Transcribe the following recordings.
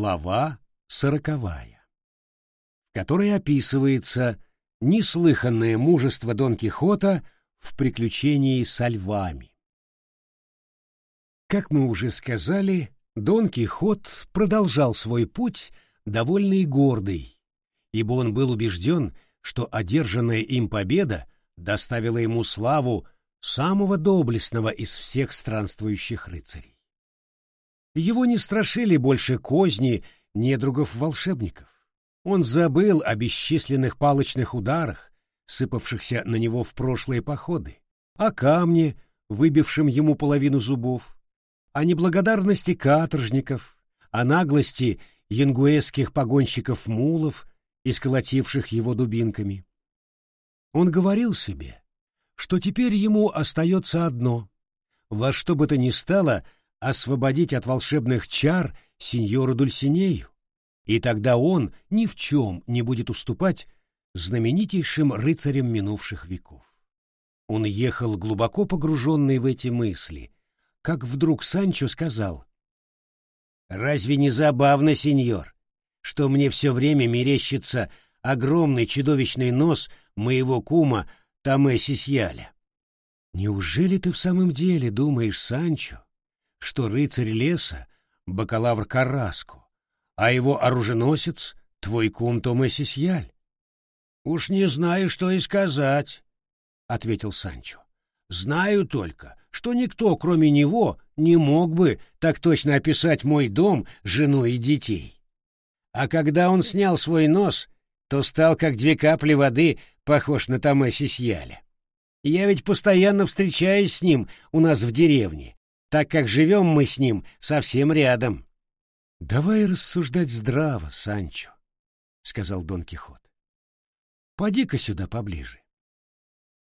Глава сороковая, в которой описывается неслыханное мужество Дон Кихота в приключении со львами. Как мы уже сказали, Дон Кихот продолжал свой путь довольно и гордый, ибо он был убежден, что одержанная им победа доставила ему славу самого доблестного из всех странствующих рыцарей. Его не страшили больше козни недругов-волшебников. Он забыл о бесчисленных палочных ударах, сыпавшихся на него в прошлые походы, о камне, выбившем ему половину зубов, о неблагодарности каторжников, о наглости янгуэзских погонщиков-мулов, исколотивших его дубинками. Он говорил себе, что теперь ему остается одно — во что бы то ни стало освободить от волшебных чар сеньору Дульсинею, и тогда он ни в чем не будет уступать знаменитейшим рыцарям минувших веков. Он ехал глубоко погруженный в эти мысли, как вдруг Санчо сказал, «Разве не забавно, сеньор, что мне все время мерещится огромный чудовищный нос моего кума Томе. Неужели ты в самом деле думаешь, Санчо, что рыцарь леса — бакалавр Караско, а его оруженосец — твой кум Томе Сисьяль? — Уж не знаю, что и сказать, — ответил Санчо. — Знаю только, что никто, кроме него, не мог бы так точно описать мой дом, жену и детей. А когда он снял свой нос, то стал как две капли воды похож на Томаси Сьяля. Я ведь постоянно встречаюсь с ним у нас в деревне, так как живем мы с ним совсем рядом. — Давай рассуждать здраво, Санчо, — сказал Дон Кихот. — Поди-ка сюда поближе.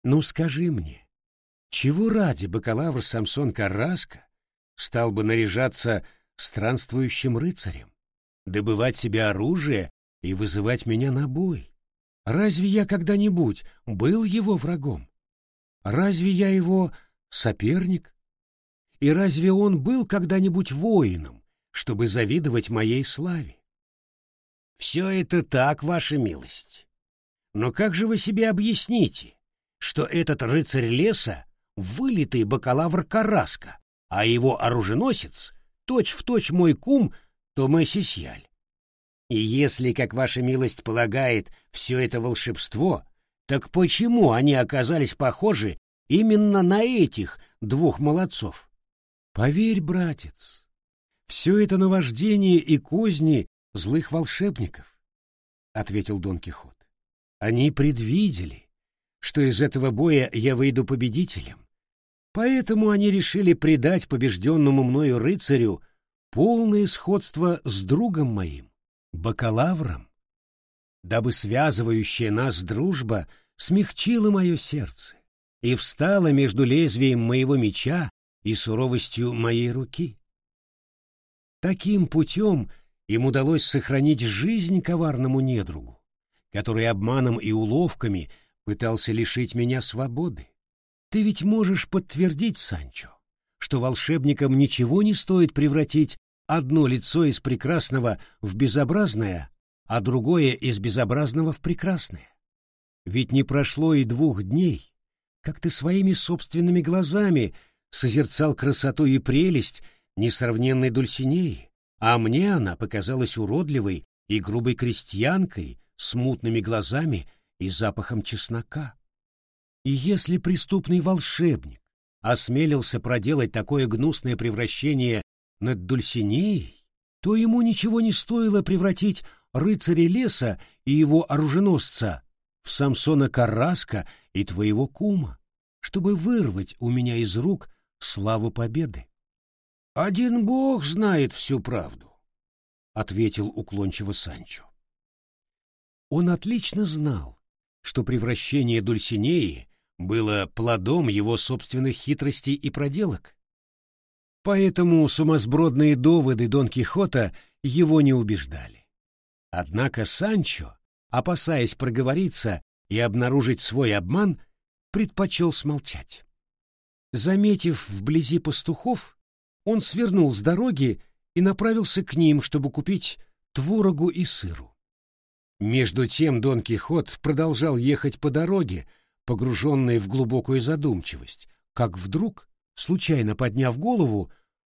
Ну скажи мне, чего ради бакалавр Самсон Карраско стал бы наряжаться странствующим рыцарем, добывать себе оружие и вызывать меня на бой? Разве я когда-нибудь был его врагом? Разве я его соперник? И разве он был когда-нибудь воином, чтобы завидовать моей славе? Все это так, ваша милость. Но как же вы себе объясните, что этот рыцарь леса — вылитый бакалавр Караска, а его оруженосец — точь-в-точь мой кум Томе Сисьяль? И если, как ваша милость полагает, все это волшебство, так почему они оказались похожи именно на этих двух молодцов? Поверь, братец, все это наваждение и козни злых волшебников, — ответил Дон Кихот. Они предвидели, что из этого боя я выйду победителем, поэтому они решили придать побежденному мною рыцарю полное сходство с другом моим бакалавром, дабы связывающая нас дружба смягчила мое сердце и встала между лезвием моего меча и суровостью моей руки. Таким путем им удалось сохранить жизнь коварному недругу, который обманом и уловками пытался лишить меня свободы. Ты ведь можешь подтвердить, Санчо, что волшебникам ничего не стоит превратить одно лицо из прекрасного в безобразное, а другое из безобразного в прекрасное. Ведь не прошло и двух дней, как ты своими собственными глазами созерцал красоту и прелесть несравненной Дульсинеи, а мне она показалась уродливой и грубой крестьянкой с мутными глазами и запахом чеснока. И если преступный волшебник осмелился проделать такое гнусное превращение над Дульсинеей, то ему ничего не стоило превратить рыцаря леса и его оруженосца в Самсона Караска и твоего кума, чтобы вырвать у меня из рук славу победы. — Один бог знает всю правду, — ответил уклончиво Санчо. Он отлично знал, что превращение Дульсинеи было плодом его собственных хитростей и проделок, Поэтому сумасбродные доводы Дон Кихота его не убеждали. Однако Санчо, опасаясь проговориться и обнаружить свой обман, предпочел смолчать. Заметив вблизи пастухов, он свернул с дороги и направился к ним, чтобы купить творогу и сыру. Между тем Дон Кихот продолжал ехать по дороге, погруженный в глубокую задумчивость, как вдруг, случайно подняв голову,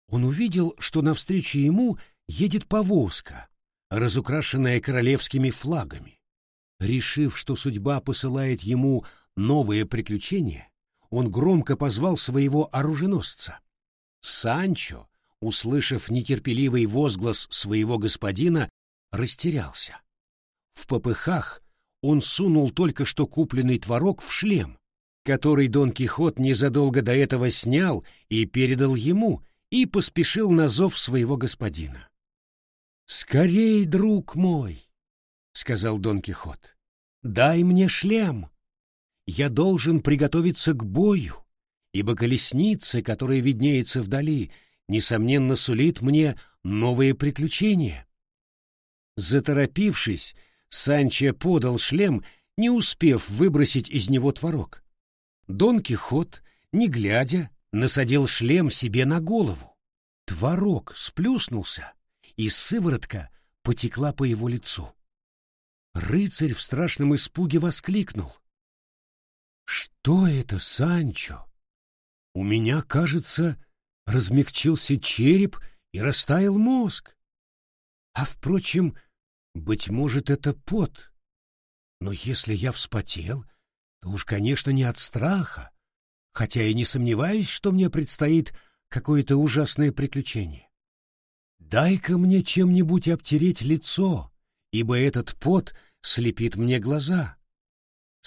он увидел, что навстречу ему едет повозка, разукрашенная королевскими флагами. Решив, что судьба посылает ему новые приключения, он громко позвал своего оруженосца. Санчо, услышав нетерпеливый возглас своего господина, растерялся. В попыхах он сунул только что купленный творог в шлем, который Дон Кихот незадолго до этого снял и передал ему, и поспешил на зов своего господина. «Скорей, друг мой!» — сказал Дон Кихот. «Дай мне шлем! Я должен приготовиться к бою, ибо колесница, которая виднеется вдали, несомненно сулит мне новые приключения». Заторопившись, Санчо подал шлем, не успев выбросить из него творог. Дон Кихот, не глядя, насадил шлем себе на голову. Творог сплюснулся, и сыворотка потекла по его лицу. Рыцарь в страшном испуге воскликнул. «Что это, Санчо? У меня, кажется, размягчился череп и растаял мозг. А, впрочем, быть может, это пот. Но если я вспотел, то уж, конечно, не от страха, хотя и не сомневаюсь, что мне предстоит какое-то ужасное приключение. Дай-ка мне чем-нибудь обтереть лицо, ибо этот пот слепит мне глаза.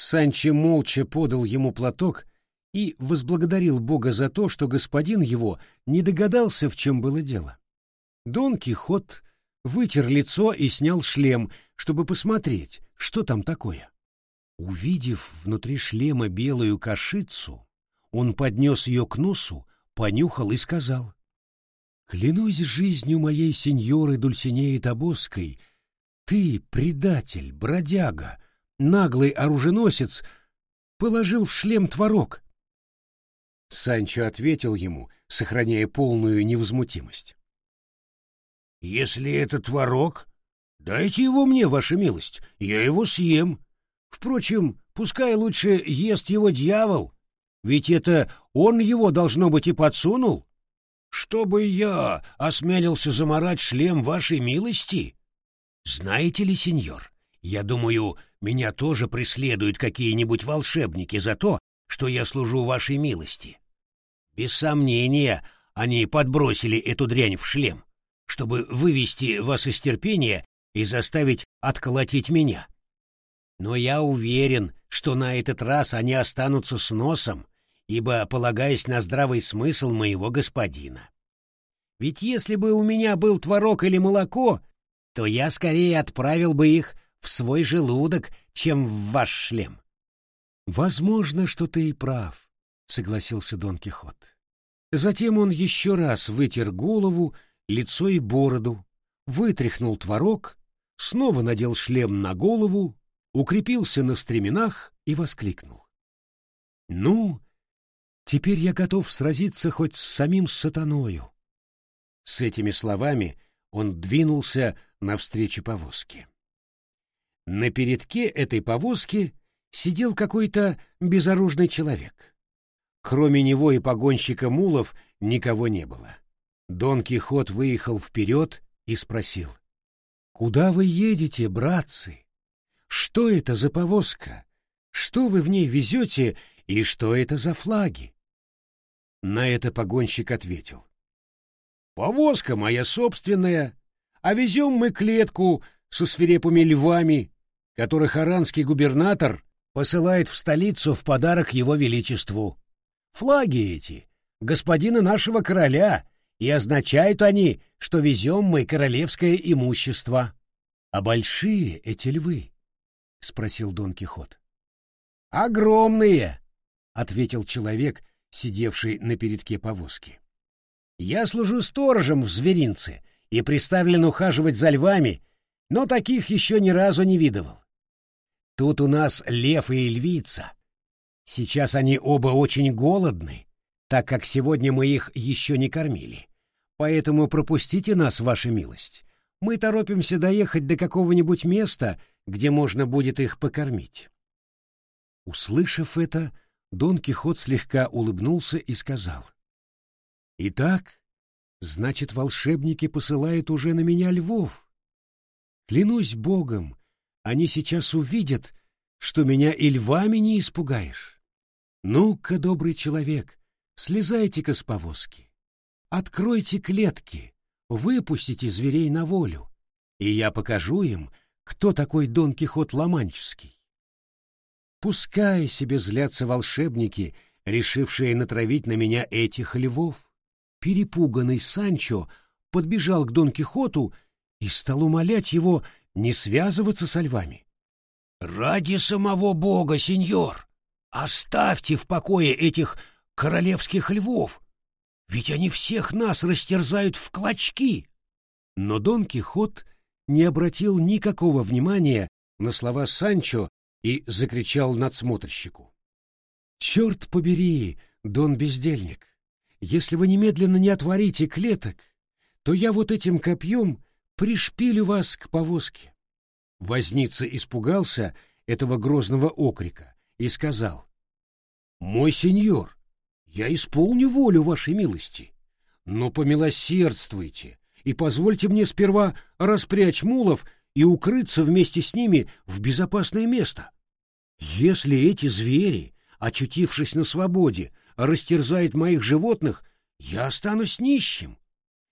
Санчо молча подал ему платок и возблагодарил Бога за то, что господин его не догадался, в чем было дело. Дон Кихот вытер лицо и снял шлем, чтобы посмотреть, что там такое. Увидев внутри шлема белую кашицу, он поднес ее к носу, понюхал и сказал. «Клянусь жизнью моей сеньоры Дульсинеи Тобоской, ты, предатель, бродяга, наглый оруженосец, положил в шлем творог». Санчо ответил ему, сохраняя полную невозмутимость. «Если это творог, дайте его мне, ваша милость, я его съем. Впрочем, пускай лучше ест его дьявол, ведь это он его, должно быть, и подсунул. Чтобы я осмелился заморать шлем вашей милости? Знаете ли, сеньор, я думаю, меня тоже преследуют какие-нибудь волшебники за то, что я служу вашей милости. Без сомнения, они подбросили эту дрянь в шлем чтобы вывести вас из терпения и заставить отколотить меня. Но я уверен, что на этот раз они останутся с носом, ибо полагаясь на здравый смысл моего господина. Ведь если бы у меня был творог или молоко, то я скорее отправил бы их в свой желудок, чем в ваш шлем. Возможно, что ты и прав, согласился Дон Кихот. Затем он еще раз вытер голову лицо и бороду, вытряхнул творог, снова надел шлем на голову, укрепился на стременах и воскликнул. «Ну, теперь я готов сразиться хоть с самим сатаною». С этими словами он двинулся навстречу повозке. На передке этой повозки сидел какой-то безоружный человек. Кроме него и погонщика мулов никого не было. Дон Кихот выехал вперед и спросил. «Куда вы едете, братцы? Что это за повозка? Что вы в ней везете и что это за флаги?» На это погонщик ответил. «Повозка моя собственная, а везем мы клетку со свирепыми львами, которых аранский губернатор посылает в столицу в подарок его величеству. Флаги эти, господина нашего короля, и означают они, что везем мы королевское имущество. — А большие эти львы? — спросил Дон Кихот. — Огромные, — ответил человек, сидевший на передке повозки. — Я служу сторожем в зверинце и приставлен ухаживать за львами, но таких еще ни разу не видывал. Тут у нас лев и львица. Сейчас они оба очень голодны, так как сегодня мы их еще не кормили. Поэтому пропустите нас, ваша милость. Мы торопимся доехать до какого-нибудь места, где можно будет их покормить. Услышав это, Дон Кихот слегка улыбнулся и сказал. «Итак, значит, волшебники посылают уже на меня львов. Клянусь богом, они сейчас увидят, что меня и львами не испугаешь. Ну-ка, добрый человек, слезайте-ка с повозки. Откройте клетки, выпустите зверей на волю, и я покажу им, кто такой Дон Кихот Ломанческий. Пускай себе злятся волшебники, решившие натравить на меня этих львов. Перепуганный Санчо подбежал к Дон Кихоту и стал умолять его не связываться со львами. «Ради самого Бога, сеньор, оставьте в покое этих королевских львов, ведь они всех нас растерзают в клочки!» Но Дон Кихот не обратил никакого внимания на слова Санчо и закричал надсмотрщику. «Черт побери, Дон Бездельник! Если вы немедленно не отворите клеток, то я вот этим копьем пришпилю вас к повозке. Возница испугался этого грозного окрика и сказал, «Мой сеньор, я исполню волю вашей милости, но помилосердствуйте и позвольте мне сперва распрячь мулов и укрыться вместе с ними в безопасное место. Если эти звери, очутившись на свободе, растерзают моих животных, я останусь нищим.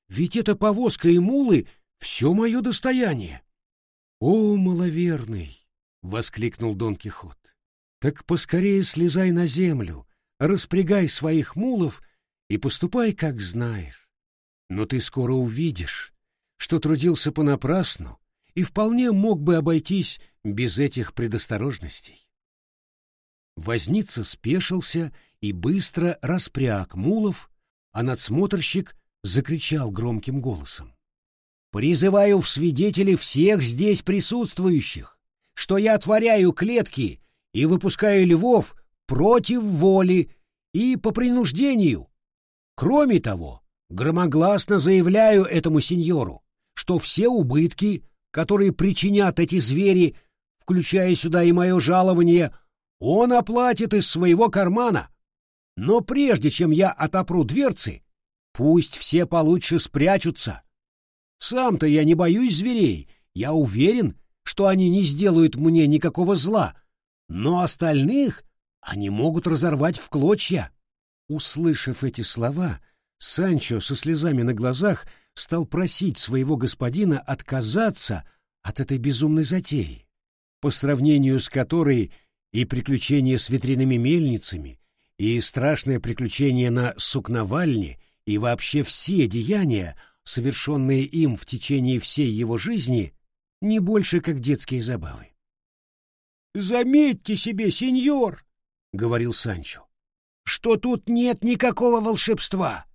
Ведь эта повозка и мулы — все мое достояние. — О, маловерный! — воскликнул Дон Кихот. — Так поскорее слезай на землю, распрягай своих мулов и поступай, как знаешь. Но ты скоро увидишь, что трудился понапрасну и вполне мог бы обойтись без этих предосторожностей. Возница спешился и быстро распряг мулов, а надсмотрщик закричал громким голосом. «Призываю в свидетели всех здесь присутствующих, что я отворяю клетки и выпускаю львов против воли и по принуждению. Кроме того, громогласно заявляю этому сеньору, что все убытки, которые причинят эти звери, включая сюда и мое жалование, — он оплатит из своего кармана. Но прежде чем я отопру дверцы, пусть все получше спрячутся. Сам-то я не боюсь зверей, я уверен, что они не сделают мне никакого зла, но остальных они могут разорвать в клочья. Услышав эти слова, Санчо со слезами на глазах стал просить своего господина отказаться от этой безумной затеи, по сравнению с которой и приключения с ветряными мельницами, и страшное приключение на сукновальне, и вообще все деяния, совершенные им в течение всей его жизни, не больше как детские забавы. «Заметьте себе, сеньор!» — говорил Санчо, — «что тут нет никакого волшебства.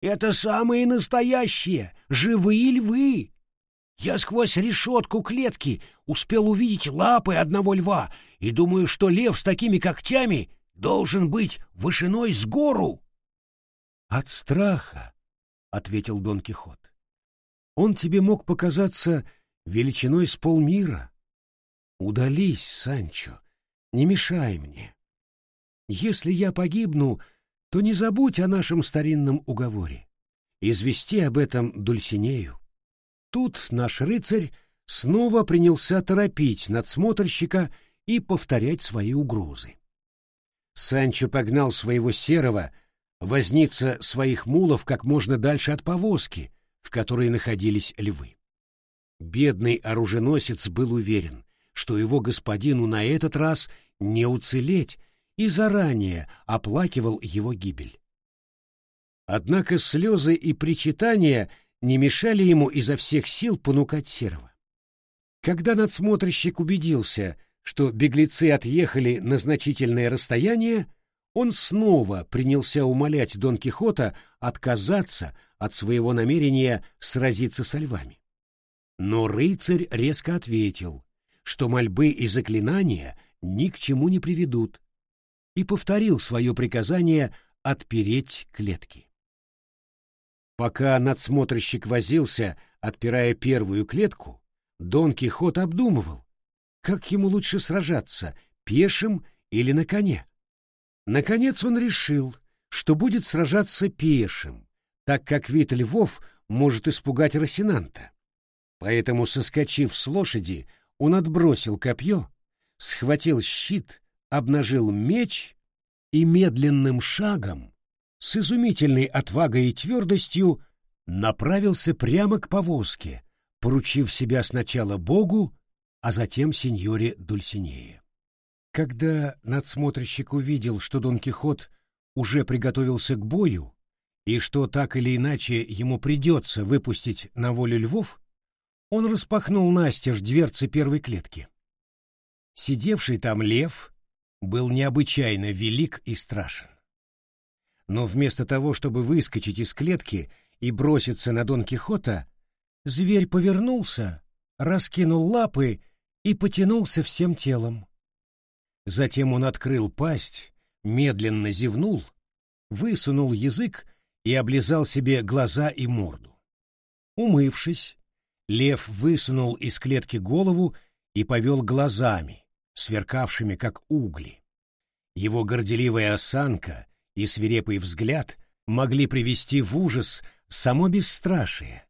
Это самые настоящие, живые львы. Я сквозь решетку клетки успел увидеть лапы одного льва и думаю, что лев с такими когтями должен быть вышиной с гору. — От страха, — ответил Дон Кихот. — Он тебе мог показаться величиной с полмира. Удались, Санчо, не мешай мне. Если я погибну, то не забудь о нашем старинном уговоре. Извести об этом Дульсинею. Тут наш рыцарь снова принялся торопить надсмотрщика и повторять свои угрозы. Санчо погнал своего серого, возница своих мулов как можно дальше от повозки, в которой находились львы. Бедный оруженосец был уверен, что его господину на этот раз не уцелеть, и заранее оплакивал его гибель. Однако слезы и причитания не мешали ему изо всех сил понукать Серого. Когда надсмотрщик убедился, что беглецы отъехали на значительное расстояние, он снова принялся умолять Дон Кихота отказаться от своего намерения сразиться со львами. Но рыцарь резко ответил, что мольбы и заклинания ни к чему не приведут, и повторил свое приказание отпереть клетки. Пока надсмотрщик возился, отпирая первую клетку, Дон Кихот обдумывал, как ему лучше сражаться, пешим или на коне. Наконец он решил, что будет сражаться пешим, так как вид львов может испугать Росинанта. Поэтому, соскочив с лошади, он отбросил копье, схватил щит, обнажил меч и медленным шагом, с изумительной отвагой и твердостью, направился прямо к повозке, поручив себя сначала Богу, а затем сеньоре Дульсинее. Когда надсмотрщик увидел, что Дон Кихот уже приготовился к бою, и что так или иначе ему придется выпустить на волю львов, он распахнул настежь дверцы первой клетки. Сидевший там лев был необычайно велик и страшен. Но вместо того, чтобы выскочить из клетки и броситься на Дон Кихота, зверь повернулся, раскинул лапы и потянулся всем телом. Затем он открыл пасть, медленно зевнул, высунул язык и облизал себе глаза и морду. Умывшись, лев высунул из клетки голову и повел глазами, сверкавшими как угли. Его горделивая осанка и свирепый взгляд могли привести в ужас само бесстрашие.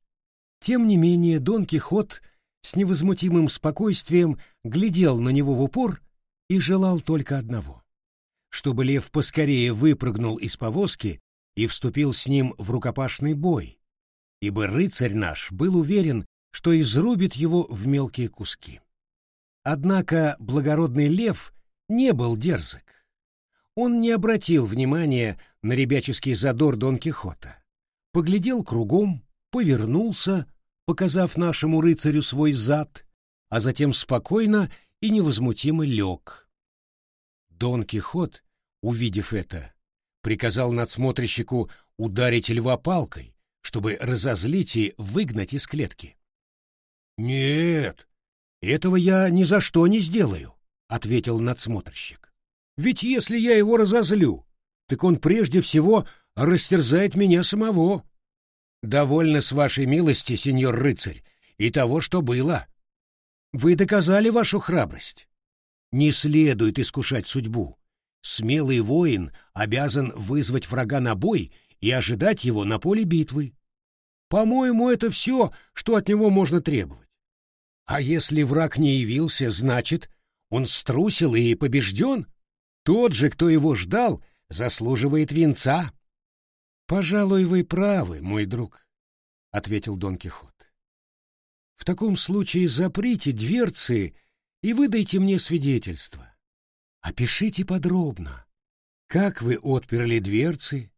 Тем не менее Дон Кихот с невозмутимым спокойствием глядел на него в упор и желал только одного — чтобы лев поскорее выпрыгнул из повозки и вступил с ним в рукопашный бой, ибо рыцарь наш был уверен, что изрубит его в мелкие куски. Однако благородный лев не был дерзок. Он не обратил внимания на ребяческий задор Дон Кихота. Поглядел кругом, повернулся, показав нашему рыцарю свой зад, а затем спокойно и невозмутимо лег. Дон Кихот, увидев это, приказал надсмотрщику ударить льва палкой, чтобы разозлить и выгнать из клетки. «Нет, этого я ни за что не сделаю», — ответил надсмотрщик. «Ведь если я его разозлю, так он прежде всего растерзает меня самого». «Довольно с вашей милости, сеньор рыцарь, и того, что было. Вы доказали вашу храбрость. Не следует искушать судьбу. Смелый воин обязан вызвать врага на бой и ожидать его на поле битвы. По-моему, это все, что от него можно требовать. А если враг не явился, значит, он струсил и побежден? Тот же, кто его ждал, заслуживает венца. — Пожалуй, вы правы, мой друг, — ответил Дон Кихот. — В таком случае заприте дверцы и выдайте мне свидетельство. Опишите подробно, как вы отперли дверцы,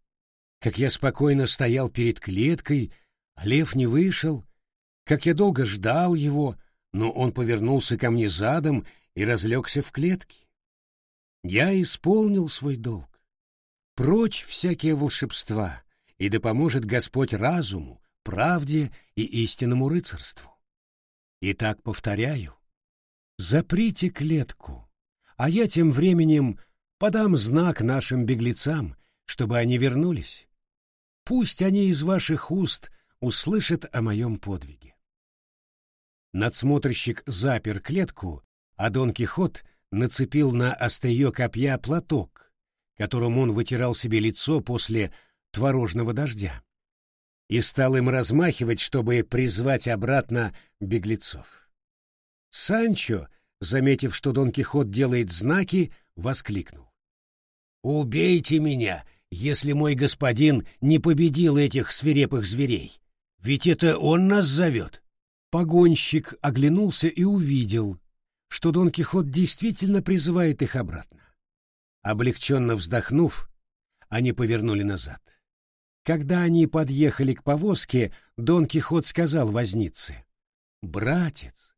как я спокойно стоял перед клеткой, а лев не вышел, как я долго ждал его, — но он повернулся ко мне задом и разлегся в клетке. Я исполнил свой долг. Прочь всякие волшебства, и да поможет Господь разуму, правде и истинному рыцарству. Итак, повторяю, заприте клетку, а я тем временем подам знак нашим беглецам, чтобы они вернулись. Пусть они из ваших уст услышат о моем подвиге. Надсмотрщик запер клетку, а Дон Кихот нацепил на острие копья платок, которым он вытирал себе лицо после творожного дождя, и стал им размахивать, чтобы призвать обратно беглецов. Санчо, заметив, что Дон Кихот делает знаки, воскликнул. «Убейте меня, если мой господин не победил этих свирепых зверей, ведь это он нас зовет». Погонщик оглянулся и увидел, что Дон Кихот действительно призывает их обратно. Облегченно вздохнув, они повернули назад. Когда они подъехали к повозке, Дон Кихот сказал вознице, «Братец,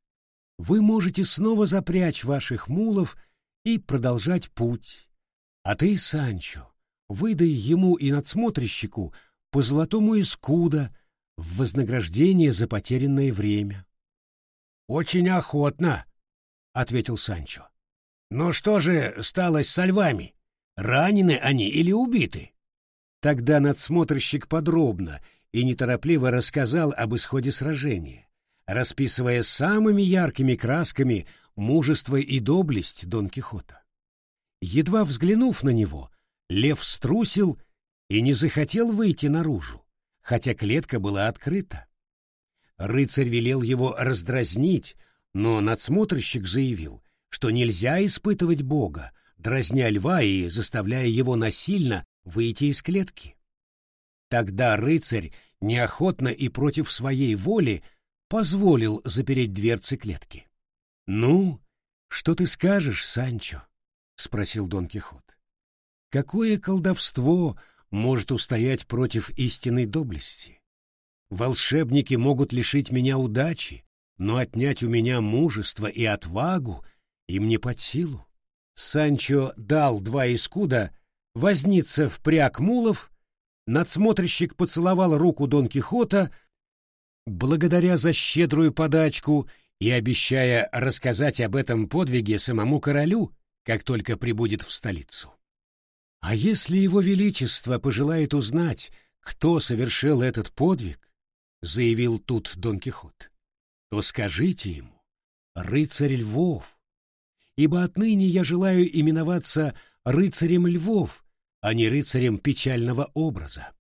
вы можете снова запрячь ваших мулов и продолжать путь. А ты, Санчо, выдай ему и надсмотрщику по золотому искуда, в вознаграждение за потерянное время. «Очень охотно», — ответил Санчо. «Но что же стало с львами? Ранены они или убиты?» Тогда надсмотрщик подробно и неторопливо рассказал об исходе сражения, расписывая самыми яркими красками мужество и доблесть Дон Кихота. Едва взглянув на него, лев струсил и не захотел выйти наружу, хотя клетка была открыта. Рыцарь велел его раздразнить, но надсмотрщик заявил, что нельзя испытывать Бога, дразня льва и заставляя его насильно выйти из клетки. Тогда рыцарь неохотно и против своей воли позволил запереть дверцы клетки. «Ну, что ты скажешь, Санчо?» — спросил Дон Кихот. «Какое колдовство может устоять против истинной доблести? Волшебники могут лишить меня удачи, но отнять у меня мужество и отвагу им не под силу. Санчо дал два искуда, возница впряг мулов, надсмотрщик поцеловал руку Дон Кихота, благодаря за щедрую подачку и обещая рассказать об этом подвиге самому королю, как только прибудет в столицу. А если его величество пожелает узнать, кто совершил этот подвиг, заявил тут Дон Кихот, то скажите ему, рыцарь Львов, ибо отныне я желаю именоваться рыцарем Львов, а не рыцарем печального образа.